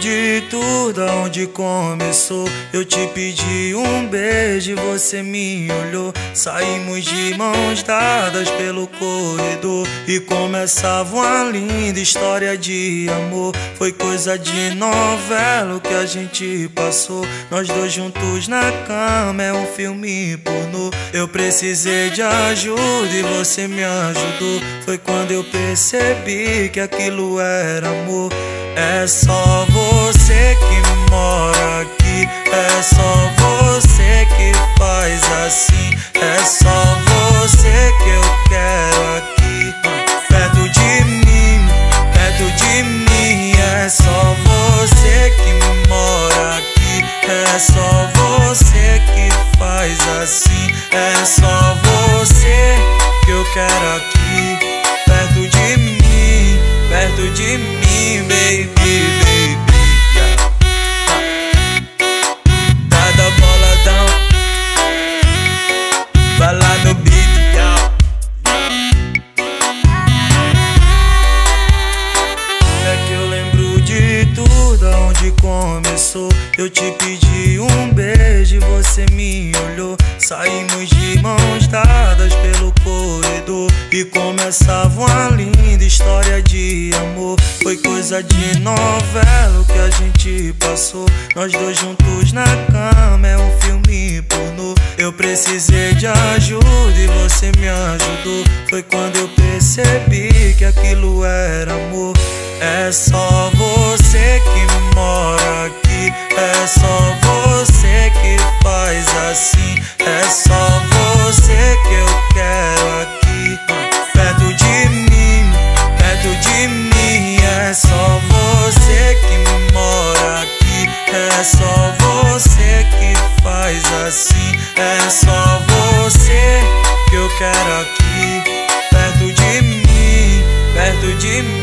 de tudo onde começou. Eu te pedi um beijo você me olhou. Saímos de mãos dadas pelo corredor e começava uma linda história de amor. Foi coisa de novela que a gente passou. Nós dois juntos na cama é um filme pornô. Eu precisei de ajuda e você me ajudou. Foi quando eu percebi que aquilo era amor. É só você é só você que faz assim, é só você que eu quero aqui, perto de mim, perto de mim, é só você que mora aqui, é só você que faz assim, é só você começou. Eu te pedi um beijo e você me olhou. Saímos de mãos dadas pelo corredor e começava uma linda história de amor. Foi coisa de novela o que a gente passou. Nós dois juntos na cama é um filme pornô. Eu precisei de ajuda e você me ajudou. Foi quando eu percebi que aquilo era amor. É só é só você que faz assim. É só você que eu quero aqui. Perto de mim, perto de mim. É só você que mora aqui. É só você que faz assim. É só você que eu quero aqui. Perto de mim, perto de mim.